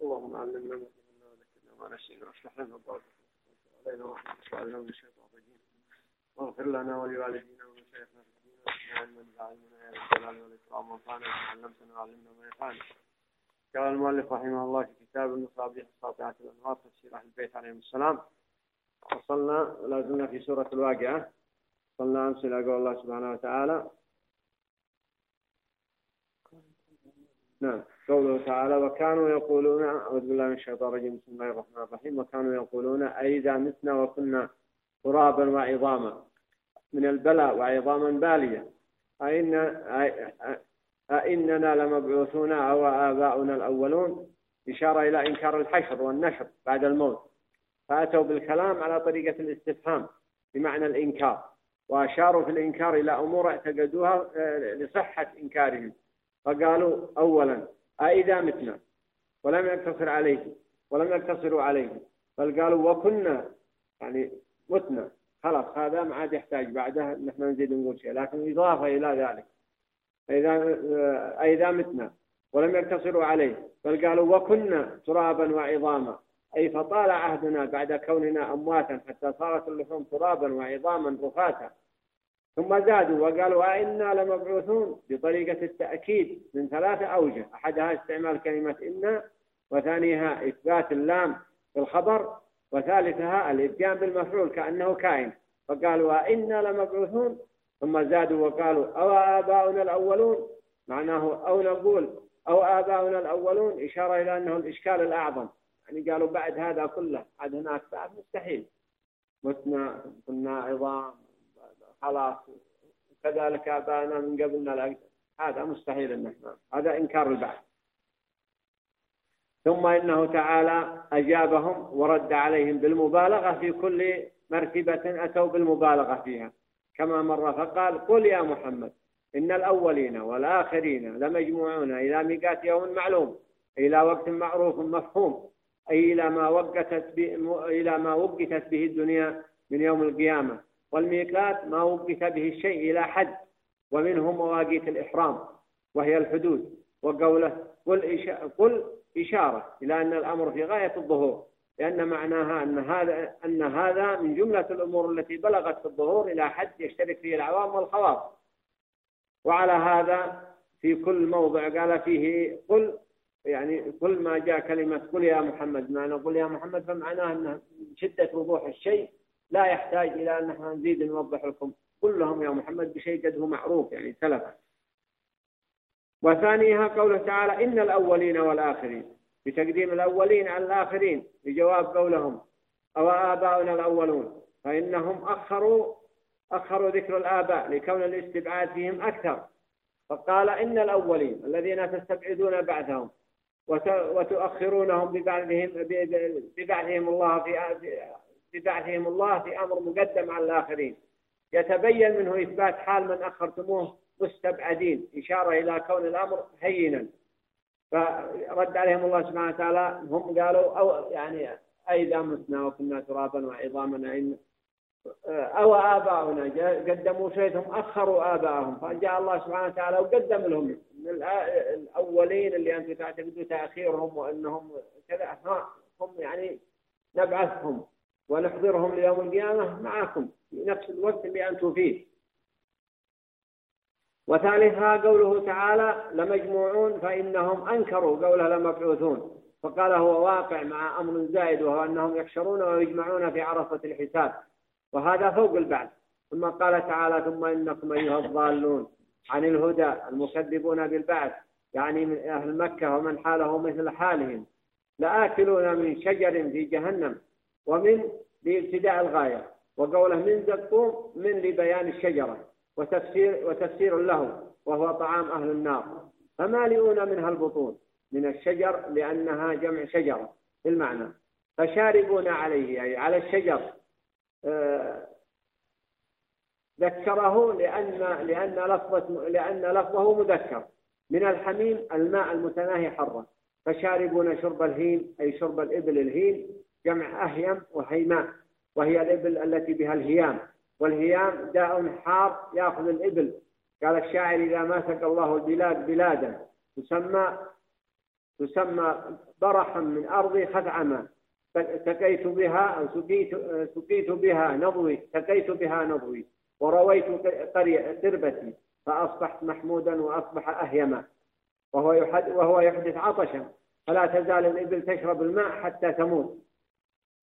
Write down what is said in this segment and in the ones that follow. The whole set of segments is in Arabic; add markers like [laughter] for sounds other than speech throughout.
اللهم علمنا ما نسينا واصلح لنا الضال علينا وانفعنا بما علمتنا وعلمنا ما ينفعنا قال المؤلف رحمه الله في كتاب المصابيح الساطعة الأنوار تفسير أهل البيت عليهم السلام وصلنا لا زلنا في سورة الواقعة. وصلنا أمس إلى قول الله سبحانه وتعالى. نعم قوله تعالى وكانوا يقولون أعوذ بالله من الشيطان الرجيم بسم الله الرحمن الرحيم. وكانوا يقولون أئذا متنا وكنا ترابا وعظاما من البلاء وعظاما بالية. أئن أئننا لمبعوثون أو آباؤنا الأولون. إشارة إلى إنكار الحشر والنشر بعد الموت. فأتوا بالكلام على طريقة الاستفهام بمعنى الإنكار. وأشاروا في الإنكار إلى أمور اعتقدوها آه، لصحة إنكارهم. فقالوا أولا أئذا متنا؟ ولم يقتصر عليه ولم يقتصروا عليه. بل قالوا وكنا يعني متنا. خلاص هذا ما عاد يحتاج بعده نحن نزيد نقول شيء. لكن إضافة إلى ذلك. إذا آه، أئذا متنا ولم يقتصروا عليه. بل قالوا وكنا ترابا وعظاما. أي فطال عهدنا بعد كوننا أمواتا حتى صارت اللحوم ترابا وعظاما رفاتا. ثم زادوا وقالوا أئنا لمبعوثون بطريقة التأكيد من ثلاثة أوجه. أحدها استعمال كلمة إنا وثانيها إثبات اللام في الخبر وثالثها الإتيان بالمفعول كأنه كائن. فقالوا أئنا لمبعوثون؟ ثم زادوا وقالوا أو آباؤنا الأولون؟ معناه أو نقول أو آباؤنا الأولون إشارة إلى أنه الإشكال الأعظم. يعني قالوا بعد هذا كله عاد هناك بعد مستحيل. متنا كنا عظام خلاص كذلك آباءنا من قبلنا هذا مستحيل أن إحنا هذا إنكار البعث. ثم إنه تعالى أجابهم ورد عليهم بالمبالغة في كل مرتبة أتوا بالمبالغة فيها. كما مر فقال قل يا محمد إن الأولين والآخرين لمجموعون إلى ميقات يوم معلوم إلى وقت معروف مفهوم أي إلى ما وقتت إلى ما وقتت به الدنيا من يوم القيامة. والميقات ما وقت به الشيء إلى حد ومنه مواقيت الإحرام وهي الحدود. وقوله قل قل إشارة إلى أن الأمر في غاية الظهور لأن معناها أن هذا أن هذا من جملة الأمور التي بلغت في الظهور إلى حد يشترك فيه العوام والخواص. وعلى هذا في كل موضع قال فيه قل يعني كل ما جاء كلمة قل يا محمد معنى قل يا محمد فمعناه أن شدة وضوح الشيء لا يحتاج إلى أن نحن نزيد نوضح لكم كلهم يا محمد بشيء قد هو معروف يعني سلفا وثانيها قوله تعالى إن الأولين والآخرين بتقديم الأولين على الآخرين بجواب قولهم أو آباؤنا الأولون فإنهم أخروا أخروا ذكر الآباء لكون الاستبعاد فيهم أكثر. فقال إن الأولين الذين تستبعدون بعدهم وتؤخرونهم ببعثهم ببعثهم الله في ببعثهم الله في أمر مقدم على الآخرين. يتبين منه إثبات حال من أخرتموه مستبعدين إشارة إلى كون الأمر هينا. فرد عليهم الله سبحانه وتعالى هم قالوا أو يعني أيضا متنا وكنا ترابا وعظاما إن أو آباؤنا. قدموا شيئهم أخروا آباءهم فجاء الله سبحانه وتعالى وقدم لهم. الأولين اللي أنتم تعتقدوا تأخيرهم وأنهم كذا هم يعني نبعثهم ونحضرهم ليوم القيامة معكم في نفس الوقت اللي أنتم فيه. وثالثها قوله تعالى لمجموعون فإنهم أنكروا قوله لمبعوثون فقال هو واقع مع أمر زائد وهو أنهم يحشرون ويجمعون في عرصة الحساب وهذا فوق البعث. ثم قال تعالى ثم إنكم أيها الضالون عن الهدى المكذبون بالبعث يعني من أهل مكة ومن حاله مثل حالهم. لآكلون من شجر في جهنم ومن لابتداء الغاية وقوله من زقوم من لبيان الشجرة وتفسير, وتفسير له وهو طعام أهل النار. فمالئون منها البطون من الشجر لأنها جمع شجرة بالمعنى. فشاربون عليه أي على الشجر ذكره لأن لأن لفظة لأن لفظه مذكر. من الحميم الماء المتناهي حرا فشاربون شرب الهين أي شرب الإبل الهين جمع أهيم وهيماء. وهي الإبل التي بها الهيام. والهيام داء حار يأخذ الإبل. قال الشاعر إذا ماسك الله البلاد بلادا تسمى تسمى برحا من أرضي خدعما سقيت بها سقيت, سقيت بها نضوي سقيت بها نضوي ورويت قرية تربتي فأصبحت محمودا وأصبح أهيما وهو وهو يحدث عطشا فلا تزال الإبل تشرب الماء حتى تموت.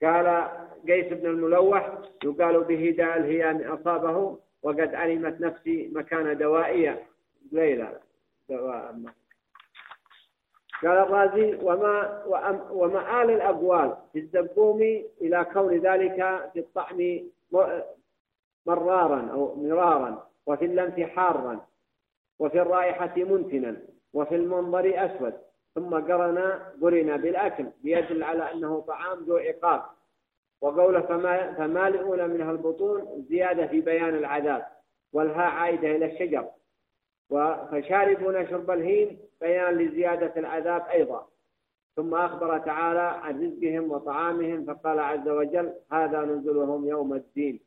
قال قيس بن الملوح يقال به داء الهيام أصابه وقد علمت نفسي مكان دوائية ليلى دواء قال الرازي وما ومآل الأقوال في الزبوم إلى كون ذلك في الطعم مرارا أو مرارا وفي اللمس حارا وفي الرائحة منتنا وفي المنظر أسود. ثم قرن قرن بالأكل ليدل على أنه طعام ذو عقاب. وقوله فمالئون منها البطون زيادة في بيان العذاب والهاء عائدة إلى الشجر. فشاربون شرب الهيم بيان لزيادة العذاب أيضا. ثم أخبر تعالى عن رزقهم وطعامهم فقال عز وجل هذا نزلهم يوم الدين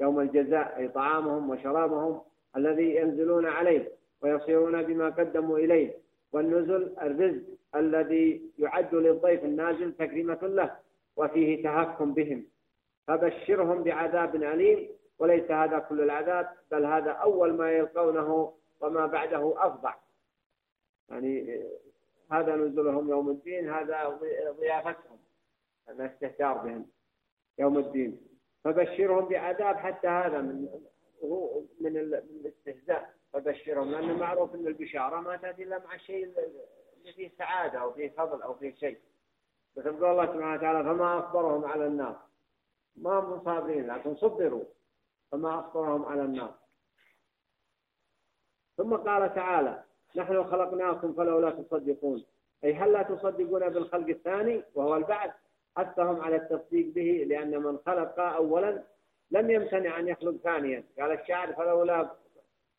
يوم الجزاء أي طعامهم وشرابهم الذي ينزلون عليه ويصيرون بما قدموا إليه. والنزل الرزق الذي يعد للضيف النازل تكريمة له وفيه تهكم بهم. فبشرهم بعذاب أليم وليس هذا كل العذاب بل هذا أول ما يلقونه وما بعده أفضع يعني هذا نزلهم يوم الدين هذا ضيافتهم الاستهتار بهم يوم الدين. فبشرهم بعذاب حتى هذا من من الاستهزاء. فبشرهم لأنه معروف أن البشارة ما تأتي إلا مع الشيء اللي فيه سعادة أو فيه فضل أو فيه شيء. مثل قول الله سبحانه وتعالى فما أصبرهم على النار. ما هم صابرين لكن صبروا. فما أصبرهم على النار. ثم قال تعالى نحن خلقناكم فلولا تصدقون. أي هل لا تصدقون بالخلق الثاني وهو البعث؟ حثهم على التصديق به لأن من خلق أولا لم يمتنع أن يخلق ثانيا. قال الشاعر فلولا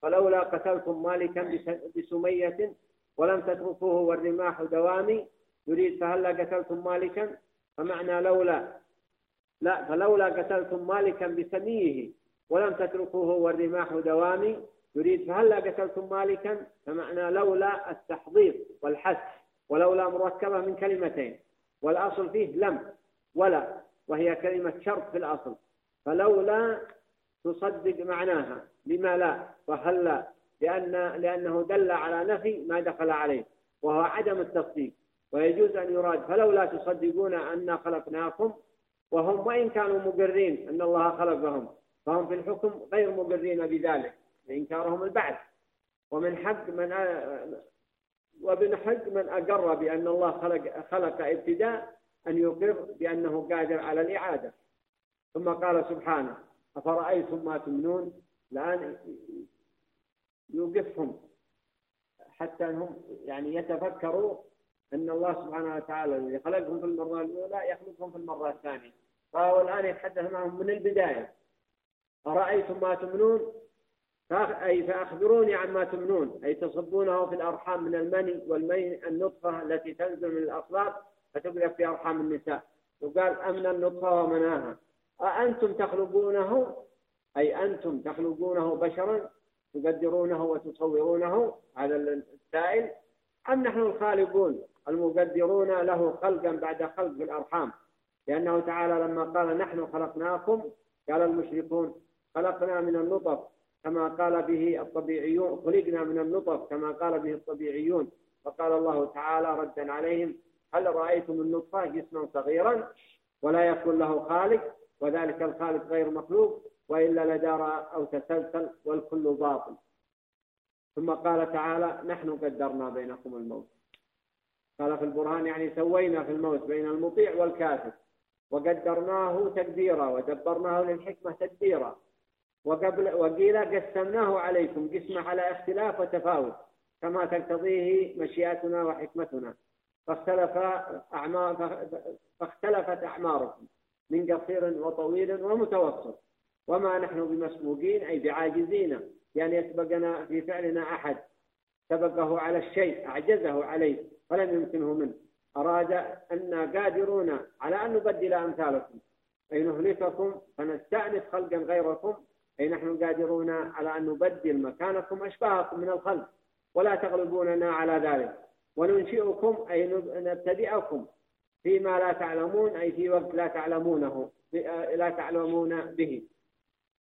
فلولا قتلتم مالكا بسمية ولم تتركوه والرماح دوامي يريد فهلا قتلتم مالكا؟ فمعنى لولا لا فلولا قتلتم مالكا بسميه ولم تتركوه والرماح دوامي يريد فهلا قتلتم مالكا؟ فمعنى لولا التحضير والحث ولولا مركبة من كلمتين. والأصل فيه لم ولا وهي كلمة شرط في الأصل. فلولا تصدق معناها لما لا وهلا لأن لأنه دل على نفي ما دخل عليه وهو عدم التصديق. ويجوز أن يراد فلولا تصدقون أنا خلقناكم وهم وإن كانوا مقرين أن الله خلقهم فهم في الحكم غير مقرين بذلك. لإنكارهم البعث. ومن حق من ومن حق من أقر بأن الله خلق خلق ابتداء أن يقر بأنه قادر على الإعادة. ثم قال سبحانه أفرأيتم ما تمنون؟ الآن يوقفهم حتى أنهم يعني يتفكروا أن الله سبحانه وتعالى الذي خلقهم في المرة الأولى يخلقهم في المرة الثانية. فهو الآن يتحدث معهم من البداية. أرأيتم ما تمنون؟ أي فأخبروني عما تمنون أي تصبونه في الأرحام من المني والمي النطفة التي تنزل من الأصلاب فتقذف في أرحام النساء. وقال أمن النطفة ومناها. أأنتم تخلقونه؟ أي أنتم تخلقونه بشرا تقدرونه وتصورونه هذا السائل أم نحن الخالقون؟ المقدرون له خلقا بعد خلق في الأرحام. لأنه تعالى لما قال نحن خلقناكم قال المشركون خلقنا من النطف. كما قال به الطبيعيون خلقنا من النطف كما قال به الطبيعيون. فقال الله تعالى ردا عليهم هل رأيتم النطفة جسما صغيرا ولا يكون له خالق وذلك الخالق غير مخلوق وإلا لدار أو تسلسل والكل باطل. ثم قال تعالى نحن قدرنا بينكم الموت. قال في البرهان يعني سوينا في الموت بين المطيع والكافر. وقدرناه تقديرا ودبرناه للحكمة تدبيرا. وقبل وقيل قسمناه عليكم قسمة على اختلاف وتفاوت كما تقتضيه مشيئتنا وحكمتنا. فاختلف أعمار فاختلفت أعماركم من قصير وطويل ومتوسط وما نحن بمسبوقين أي بعاجزين يعني يسبقنا في فعلنا أحد. سبقه على الشيء أعجزه عليه فلم يمكنه منه. أراد أن قادرون على أن نبدل أمثالكم أي نهلككم فنستأنف خلقا غيركم أي نحن قادرون على أن نبدل مكانكم أشباهكم من الخلق ولا تغلبوننا على ذلك. وننشئكم أي نبتدئكم فيما لا تعلمون أي في وقت لا تعلمونه لا تعلمون به.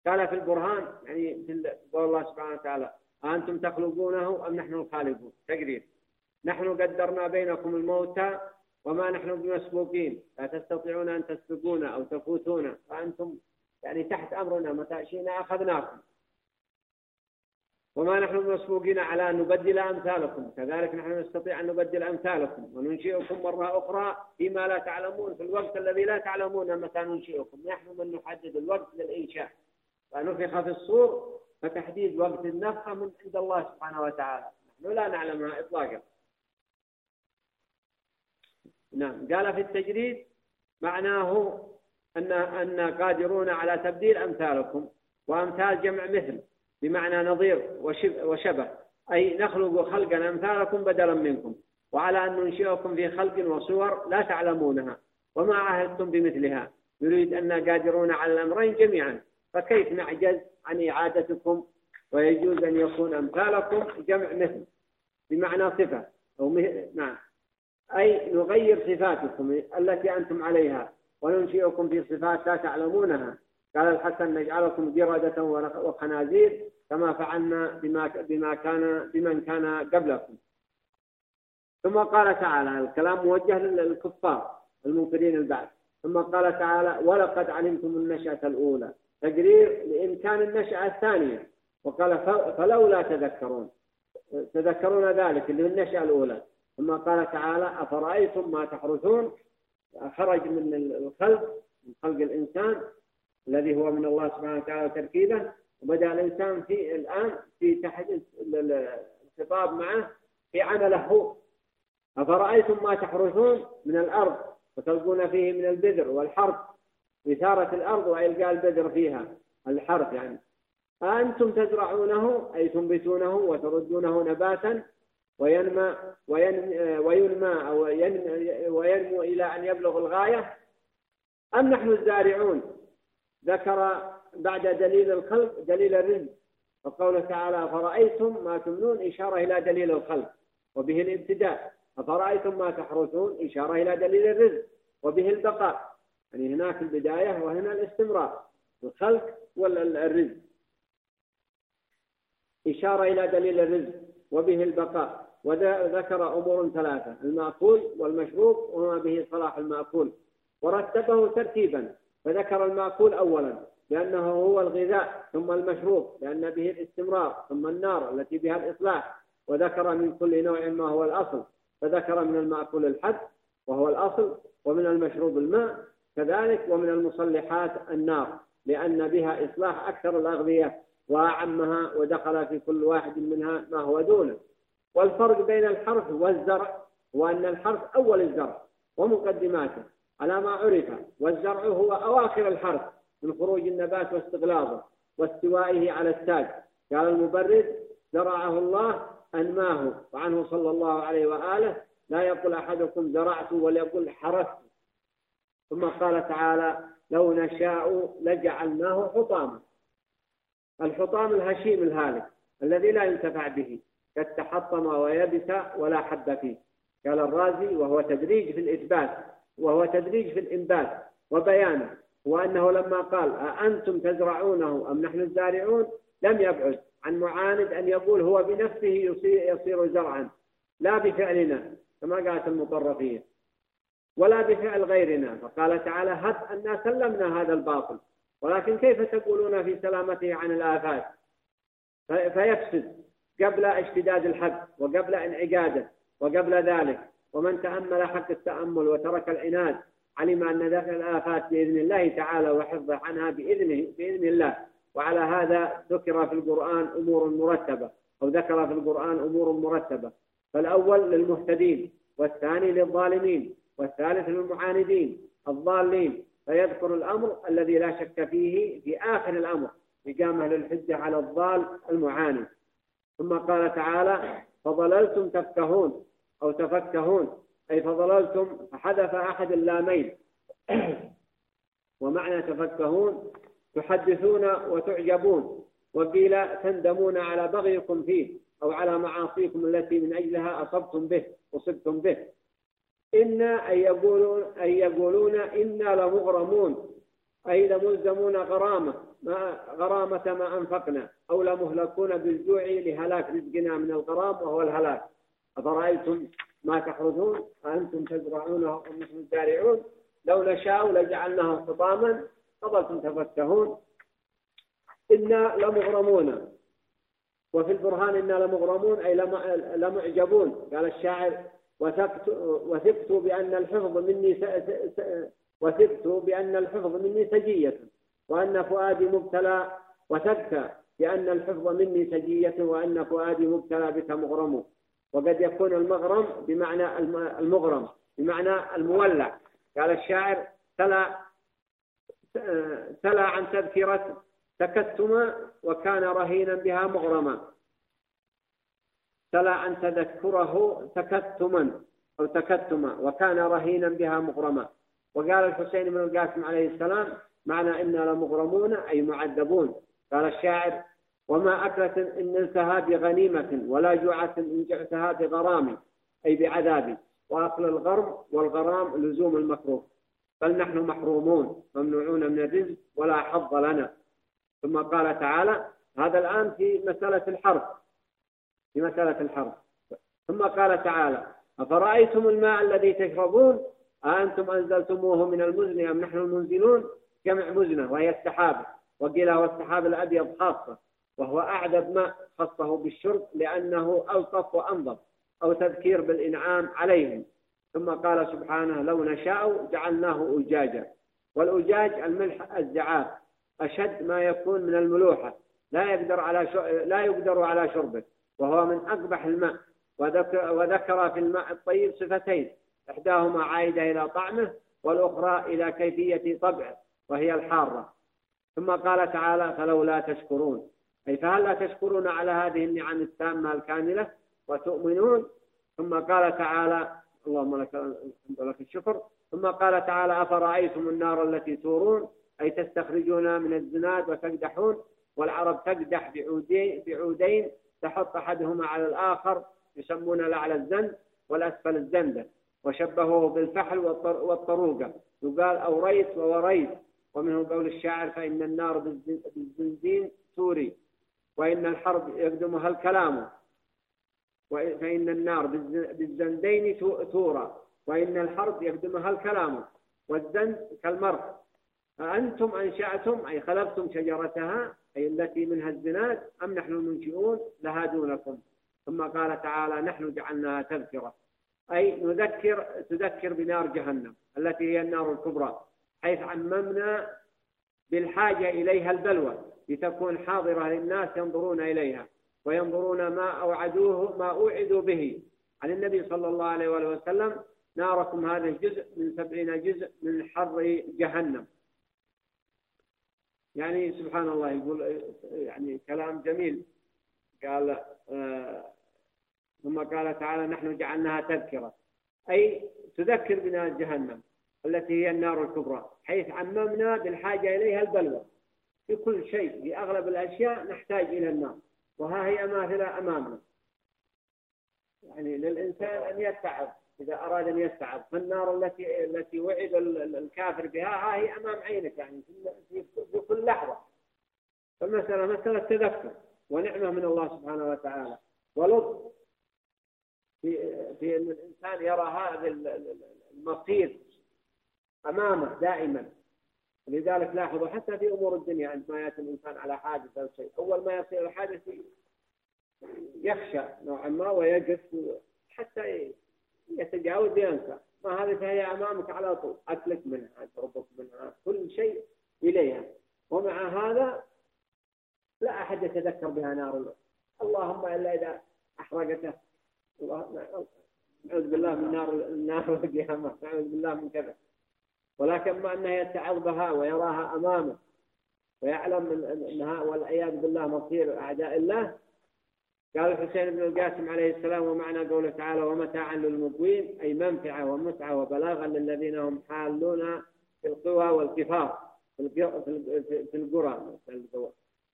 قال في البرهان يعني في قول الله سبحانه وتعالى أنتم تخلقونه أم نحن الخالقون؟ تقرير نحن قدرنا بينكم الموت وما نحن بمسبوقين. لا تستطيعون أن تسبقون أو تفوتون فأنتم يعني تحت أمرنا متى شئنا أخذناكم. وما نحن مسبوقين على أن نبدل أمثالكم. كذلك نحن نستطيع أن نبدل أمثالكم وننشئكم مرة أخرى فيما لا تعلمون في الوقت الذي لا تعلمون متى ننشئكم. نحن من نحدد الوقت للإنشاء. فنفخ في الصور فتحديد وقت النفخة من عند الله سبحانه وتعالى. نحن لا نعلمها إطلاقا. نعم. قال في التجريد معناه أن أن قادرون على تبديل أمثالكم وأمثال جمع مثل بمعنى نظير وشبه. أي نخلق خلقا أمثالكم بدلا منكم. وعلى أن ننشئكم في خلق وصور لا تعلمونها وما عاهدتم بمثلها. يريد أن قادرون على الأمرين جميعا. فكيف نعجز عن إعادتكم؟ ويجوز أن يكون أمثالكم جمع مثل بمعنى صفة أو. نعم. أي نغير صفاتكم التي أنتم عليها. وننشئكم في صفات لا تعلمونها. قال الحسن نجعلكم قردة وخنازير كما فعلنا بما بما كان بمن كان قبلكم. ثم قال تعالى الكلام موجه للكفار المنكرين البعث. ثم قال تعالى ولقد علمتم النشأة الأولى. تقرير لإمكان النشأة الثانية. وقال فلولا تذكرون. تذكرون ذلك اللي هو النشأة الأولى. ثم قال تعالى أفرأيتم ما تحرثون؟ خرج من الخلق من خلق الإنسان الذي هو من الله سبحانه وتعالى وتركيبه وبدأ الإنسان في الآن في تحديث الخطاب معه في عمله هو. أفرأيتم ما تحرثون من الأرض وتلقون فيه من البذر والحرث؟ إثارة الأرض وإلقاء البذر فيها. الحرث يعني. أنتم تزرعونه أي تنبتونه وتردونه نباتا وينمى وينمى أو وينمو إلى أن يبلغ الغاية أم نحن الزارعون؟ ذكر بعد دليل الخلق دليل الرزق وقوله تعالى فرأيتم ما تمنون؟ إشارة إلى دليل الخلق وبه الابتداء. أفرأيتم ما تحرثون؟ إشارة إلى دليل الرزق وبه البقاء. يعني هناك البداية وهنا الاستمرار. الخلق والرزق إشارة إلى دليل الرزق وبه البقاء. وذكر أمور ثلاثة المأكول والمشروب وما به صلاح المأكول. ورتبه ترتيبا فذكر المأكول أولا لأنه هو الغذاء ثم المشروب لأن به الاستمرار ثم النار التي بها الإصلاح. وذكر من كل نوع ما هو الأصل فذكر من المأكول الحد وهو الأصل ومن المشروب الماء كذلك ومن المصلحات النار لأن بها إصلاح أكثر الأغذية وأعمها ودخل في كل واحد منها ما هو دونه. والفرق بين الحرث والزرع هو أن الحرث أول الزرع ومقدماته. على ما عرف والزرع هو أواخر الحرث من خروج النبات واستغلاظه واستوائه على التاج. قال المبرد زرعه الله أنماه. وعنه صلى الله عليه وآله لا يقول أحدكم زرعت وليقول حرثت ثم قال تعالى لو نشاء لجعلناه حطاما. الحطام الهشيم الهالك الذي لا ينتفع به. قد تحطم ويبس ولا حب فيه. قال الرازي وهو تدريج في الإثبات وهو تدريج في الإنبات وبيانه وأنه لما قال أأنتم تزرعونه أم نحن الزارعون؟ لم يبعد عن معاند أن يقول هو بنفسه يصير, زرعا لا بفعلنا كما قالت المطرفية ولا بفعل غيرنا. فقال تعالى هب أنا سلمنا هذا الباطل ولكن كيف تقولون في سلامته عن الآفات؟ فيفسد. قبل اشتداد الحد وقبل انعقاده وقبل ذلك. ومن تأمل حق التأمل وترك العناد علم أن دفع الآفات بإذن الله تعالى وحفظه عنها بإذنه بإذن الله. وعلى هذا ذكر في القرآن أمور مرتبة أو ذكر في القرآن أمور مرتبة. فالأول للمهتدين والثاني للظالمين والثالث للمعاندين الضالين. فيذكر الأمر الذي لا شك فيه في آخر الأمر إقامة للحجة على الضال المعاند. ثم قال تعالى فضللتم تفكهون أو تفكهون أي فضللتم فحذف أحد اللامين. [clears throat] ومعنى تفكهون تحدثون وتعجبون وقيل تندمون على بغيكم فيه أو على معاصيكم التي من أجلها أصبتم به أصبتم به. إنا أن يقولون أن يقولون إنا لمغرمون أي لملزمون غرامة ما غرامة ما أنفقنا. أو لمهلكون بالجوع لهلاك رزقنا من الغرام وهو الهلاك. أفرأيتم ما تحرثون أأنتم تزرعونه أم نحن الزارعون؟ لو نشاء لجعلناه حطاما. فظلتم تفكهون. إنا لمغرمون. وفي البرهان إنا لمغرمون أي لمعجبون. قال الشاعر وثقت بأن الحفظ مني وثقت بأن الحفظ مني سجية وأن فؤادي مبتلى وثقت بأن الحفظ مني سجية وأن فؤادي مبتلى بك مغرم. وقد يكون المغرم بمعنى المغرم بمعنى المولع قال الشاعر تلا تلا عن تذكرة تكتما وكان رهينا بها مغرما. تلا عن تذكره تكتما أو تكتما وكان رهينا بها مغرما. وقال الحسين بن القاسم عليه السلام معنى إنا لمغرمون أي معذبون. قال الشاعر وما أكلة إن نلتها بغنيمة ولا جوعة إن جعتها بغرام أي بعذاب وأصل الغرم والغرام لزوم المكروه بل نحن محرومون ممنوعون من الرزق ولا حظ لنا. ثم قال تعالى هذا الآن في مسألة الحرب في مسألة الحرب. ثم قال تعالى أفرأيتم الماء الذي تشربون؟ أأنتم أنزلتموه من المزن أم نحن المنزلون؟ جمع مزنة وهي السحاب. وقيل هو السحاب الأبيض خاصة وهو أعذب ماء خصه بالشرب لأنه ألطف وأنظف أو تذكير بالإنعام عليهم ثم قال سبحانه لو نشاء جعلناه أجاجا. والأجاج الملح الزعاف أشد ما يكون من الملوحة لا يقدر على لا يقدر على شربه وهو من أقبح الماء. وذكر, وذكر في الماء الطيب صفتين إحداهما عائدة إلى طعمه والأخرى إلى كيفية طبعه وهي الحارة. ثم قال تعالى فلولا تشكرون. أي فهل لا تشكرون على هذه النعم التامة الكاملة وتؤمنون؟ ثم قال تعالى اللهم لك الحمد لك الشكر. ثم قال تعالى أفرأيتم النار التي تورون؟ أي تستخرجون من الزناد وتقدحون؟ والعرب تقدح بعودين, بعودين تحط أحدهما على الآخر يسمون الأعلى الزند والأسفل الزندة وشبهوه بالفحل والطروقة. يقال أوريت ووريت. ومنه قول الشاعر فإن النار بالزنزين توري وإن الحرب يقدمها الكلام فإن النار بالزندين تورى وإن الحرب يقدمها الكلام والزند كالمرح أأنتم أنشأتم أي خلقتم شجرتها أي التي منها الزناد أم نحن المنشئون؟ لها دونكم ثم قال تعالى نحن جعلناها تذكرة. أي نذكر تذكر بنار جهنم التي هي النار الكبرى. حيث عممنا بالحاجة إليها البلوى لتكون حاضرة للناس ينظرون إليها وينظرون ما أوعدوه ما أوعدوا به. عن النبي صلى الله عليه وآله وسلم ناركم هذا جزء من سبعين جزء من حر جهنم. يعني سبحان الله يقول يعني كلام جميل. قال آه ثم قال تعالى نحن جعلناها تذكرة. أي تذكر بنا جهنم. التي هي النار الكبرى حيث عممنا بالحاجة إليها البلوى. في كل شيء في أغلب الأشياء نحتاج إلى النار. وها هي ماثلة أمامنا. يعني للإنسان أن يتعب إذا أراد أن يستعب فالنار التي التي وعد الكافر بها ها هي أمام عينك يعني في كل لحظة. فالمسألة مسألة تذكر ونعمة من الله سبحانه وتعالى. ولطف. في في أن الإنسان يرى هذا المصير. أمامه دائما. لذلك لاحظوا حتى في أمور الدنيا عندما يأتي الإنسان على حادث أو شيء. أول ما يصير الحادث يخشى نوعا ما ويقف حتى يتجاوز ينسى ما هذه فهي أمامك على طول. أكلك منها شربك منها كل شيء إليها. ومع هذا لا أحد يتذكر بها نار الله اللهم إلا إذا أحرقته. نعوذ بالله من نار النار والقيامة نعوذ بالله من كذا. ولكن مع أنه يتعظ بها ويراها أمامه ويعلم أنها والعياذ بالله مصير أعداء الله. قال الحسين بن القاسم عليه السلام ومعنى قوله تعالى ومتاعا للمقوين أي منفعة ومتعة وبلاغا للذين هم حالون في القوى والكفار في القرى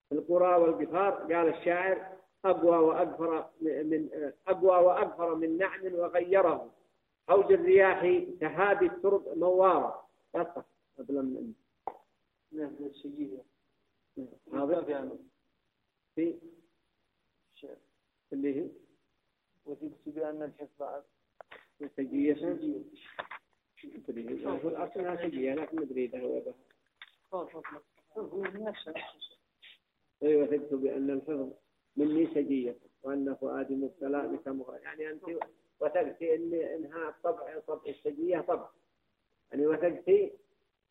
في القرى والقفار قال الشاعر أقوى وأكثر من أقوى وأكثر من نعم وغيره. حوج الرياح تهادي الترب موارا قصة قبل من نعم السجية هذا في اللي هي؟ وثبت بأن الحفظ سجية مدري. هو الأصل سجية لكن مدري إذا هو أيوة وثبت بأن الحفظ مني سجية وأن فؤادي مبتلى بكمغة يعني أنت وثقتي أن إنها الطبع طبع السجية طبع. يعني وثقتي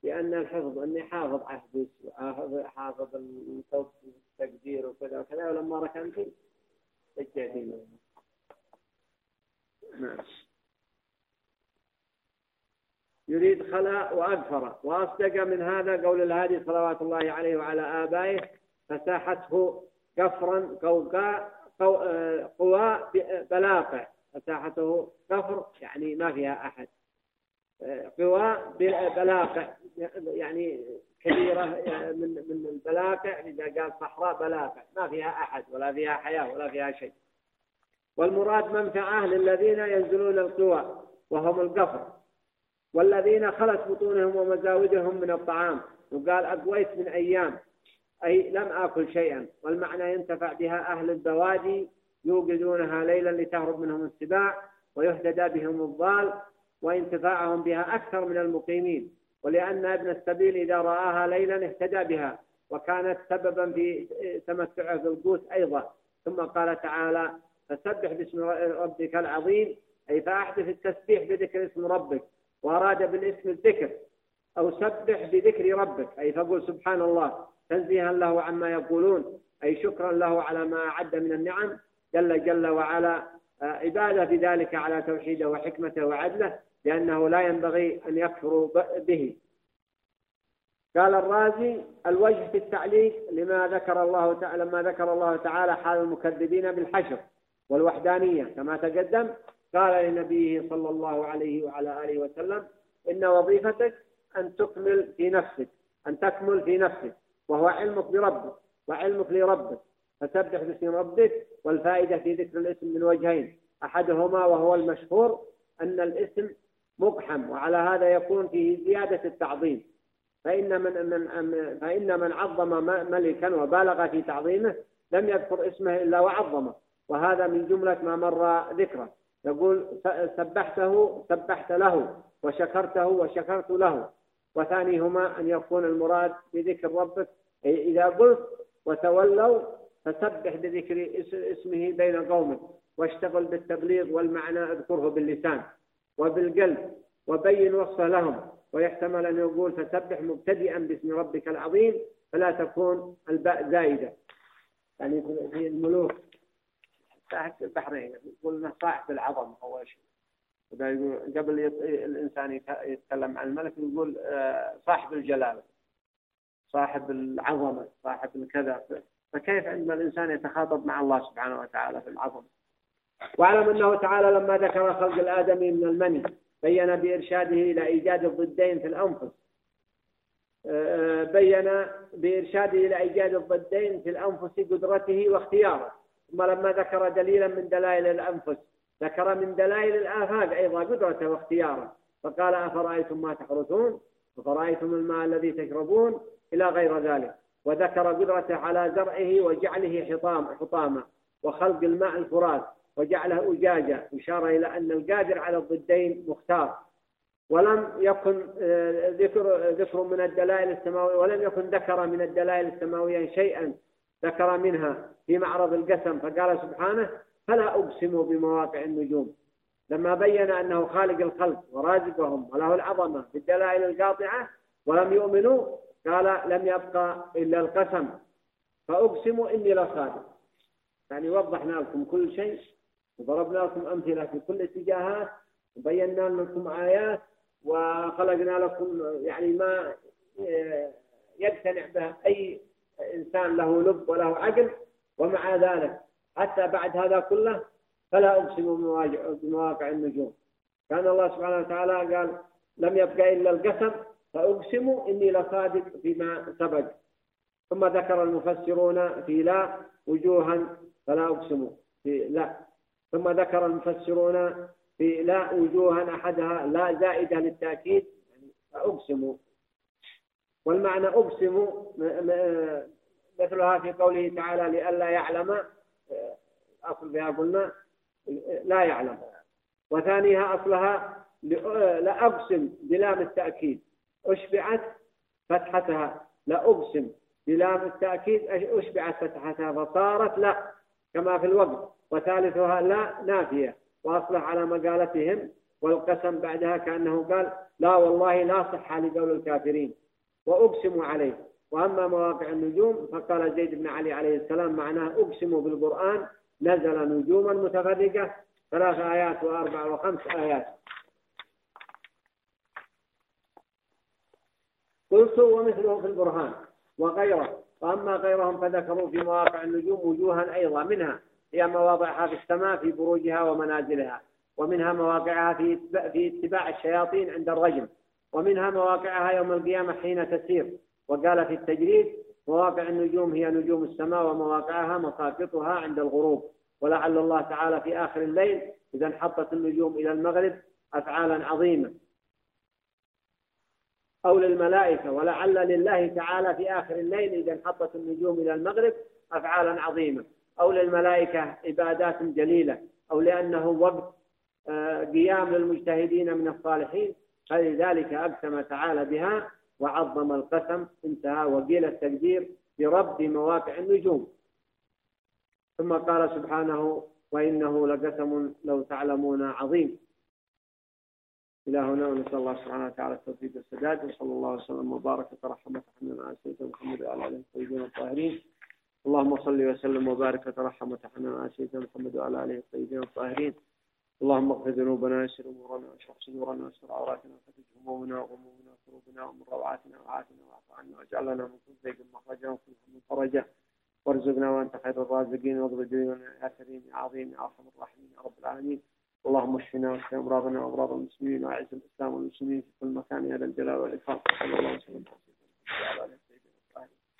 بأن الحفظ أني حافظ عهدي حافظ الحب والتقدير وكذا وكذا ولما ركنت سجيتي نعم. يريد خلا وأكفر وأصدق من هذا قول الهادي صلوات الله عليه وعلى آبائه فساحته كفرا قوقاء قوى بلاقع فساحته كفر يعني ما فيها أحد. قوى بلاقع يعني كبيرة من من البلاقع إذا قال صحراء بلاقع ما فيها أحد ولا فيها حياة ولا فيها شيء. والمراد منفعة للذين ينزلون القوى وهم القفر. والذين خلت بطونهم ومزاودهم من الطعام وقال أقويت من أيام أي لم آكل شيئا. والمعنى ينتفع بها أهل البوادي يوقدونها ليلا لتهرب منهم السباع ويهتدى بهم الضال وانتفاعهم بها أكثر من المقيمين ولأن ابن السبيل إذا رآها ليلا اهتدى بها وكانت سببا في تمتعه بالقوت أيضا. ثم قال تعالى فسبح باسم ربك العظيم أي فأحدث التسبيح بذكر اسم ربك وأراد بالاسم الذكر أو سبح بذكر ربك. أي فقل سبحان الله تنزيها له عما يقولون أي شكرا له على ما أعد من النعم. جل جل وعلا آه، عبادة بذلك على توحيده وحكمته وعدله. لأنه لا ينبغي أن يكفروا به. قال الرازي الوجه في التعليق لما ذكر الله تعالى لما ذكر الله تعالى حال المكذبين بالحشر والوحدانية. كما تقدم قال لنبيه صلى الله عليه وعلى آله وسلم إن وظيفتك أن تكمل في نفسك أن تكمل في نفسك وهو علمك بربك وعلمك لربك. فسبح باسم ربك والفائدة في ذكر الاسم من وجهين. أحدهما وهو المشهور أن الاسم مقحم وعلى هذا يكون فيه زيادة التعظيم. فإن من, من فإن من عظم ملكا وبالغ في تعظيمه لم يذكر اسمه إلا وعظمه. وهذا من جملة ما مر ذكره. يقول سبحته سبحت له وشكرته وشكرت له. وثانيهما أن يكون المراد بذكر ربك. إذا قلت وتولوا فسبح بذكر اسمه بين قومك واشتغل بالتبليغ والمعنى اذكره باللسان. وبالقلب وبين وصفه لهم ويحتمل أن يقول فسبح مبتدئا باسم ربك العظيم فلا تكون الباء زائدة يعني في الملوك ساحة البحرين يقول صاحب العظم أول شيء. قبل الإنسان يتكلم عن الملك يقول آه، صاحب الجلالة صاحب العظمة صاحب الكذا. فكيف عندما الإنسان يتخاطب مع الله سبحانه وتعالى في العظمة واعلم أنه تعالى لما ذكر خلق الآدمي من المني بين بإرشاده إلى إيجاد الضدين في الأنفس. آه، بين بإرشاده إلى إيجاد الضدين في الأنفس قدرته واختياره. ثم لما ذكر دليلا من دلائل الأنفس ذكر من دلائل الآفاق أيضا قدرته واختياره. فقال أفرأيتم ما تحرثون؟ أفرأيتم الماء الذي تشربون؟ إلى غير ذلك. وذكر قدرته على زرعه وجعله حطام حطاما وخلق الماء الفرات. وجعله أجاجة إشارة إلى أن القادر على الضدين مختار. ولم يكن آه، ذكر ذكر من الدلائل السماوية ولم يكن ذكر من الدلائل السماوية شيئا ذكر منها في معرض القسم فقال سبحانه فلا أقسم بمواقع النجوم. لما بين أنه خالق الخلق ورازقهم وله العظمة بالدلائل القاطعة ولم يؤمنوا قال لم يبقى إلا القسم. فأقسم إني لصادق. يعني وضحنا لكم كل شيء وضربنا لكم أمثلة في كل اتجاهات وبينا لكم آيات وخلقنا لكم يعني ما يقتنع به أي إنسان له لب وله عقل ومع ذلك حتى بعد هذا كله فلا أقسم بمواقع النجوم. كان الله سبحانه وتعالى قال لم يبقى إلا القسم فأقسم إني لصادق فيما سبق. ثم ذكر المفسرون في لا وجوها فلا أقسم في لا. ثم ذكر المفسرون في لا وجوها أحدها لا زائدة للتأكيد يعني فأقسم والمعنى أقسم مثلها في قوله تعالى لئلا يعلم أصل بها قلنا لا يعلم. وثانيها أصلها لا أقسم بلام التأكيد. أشبعت فتحتها. لا أقسم بلام التأكيد أشبعت فتحتها فصارت لا كما في الوقت. وثالثها لا نافية. وأصلح على مقالتهم والقسم بعدها كأنه قال لا والله لا صح لقول الكافرين. وأقسم عليه. وأما مواقع النجوم فقال زيد بن علي عليه السلام معناه أقسم بالقرآن نزل نجوما متفرقة ثلاث آيات وأربع وخمس آيات. قلت ومثله في البرهان وغيره. وأما غيرهم فذكروا في مواقع النجوم وجوها أيضا منها. هي مواضعها في السماء في بروجها ومنازلها ومنها مواقعها في في اتباع الشياطين عند الرجم ومنها مواقعها يوم القيامة حين تسير. وقال في التجريد مواقع النجوم هي نجوم السماء ومواقعها مساقطها عند الغروب. ولعل الله تعالى في آخر الليل إذا انحطت النجوم إلى المغرب أفعالا عظيمة. أو للملائكة ولعل لله تعالى في آخر الليل إذا انحطت النجوم إلى المغرب أفعالا عظيمة. أو للملائكة عبادات جليلة أو لأنه وقت آه، قيام للمجتهدين من الصالحين. فلذلك أقسم تعالى بها وعظم القسم انتهى وقيل التقدير برب مواقع النجوم. ثم قال سبحانه وإنه لقسم لو تعلمون عظيم. إلى هنا ونسأل الله سبحانه وتعالى التوفيق والسداد وصلى الله وسلم وبارك وترحم وتحمل على سيدنا محمد وعلى آله الطيبين الطاهرين. اللهم صل وسلم وبارك وترحم وتحنن على سيدنا محمد وعلى آله الطيبين الطاهرين. اللهم اغفر ذنوبنا ويسر أمورنا واشرح صدورنا واستر عوراتنا وفتح همومنا وغمومنا وكروبنا ومن روعاتنا وعافنا واعف عنا واجعل لنا من كل ضيق مخرجا وكل هم فرجا وارزقنا وأنت خير الرازقين. واقض ديوننا يا كريم يا عظيم يا أرحم الراحمين يا رب العالمين. اللهم اشفنا واشف أمراضنا وأمراض المسلمين وأعز الإسلام والمسلمين في كل مكان. يا ذا الجلال والإكرام. صلى الله وسلم. وعلى اله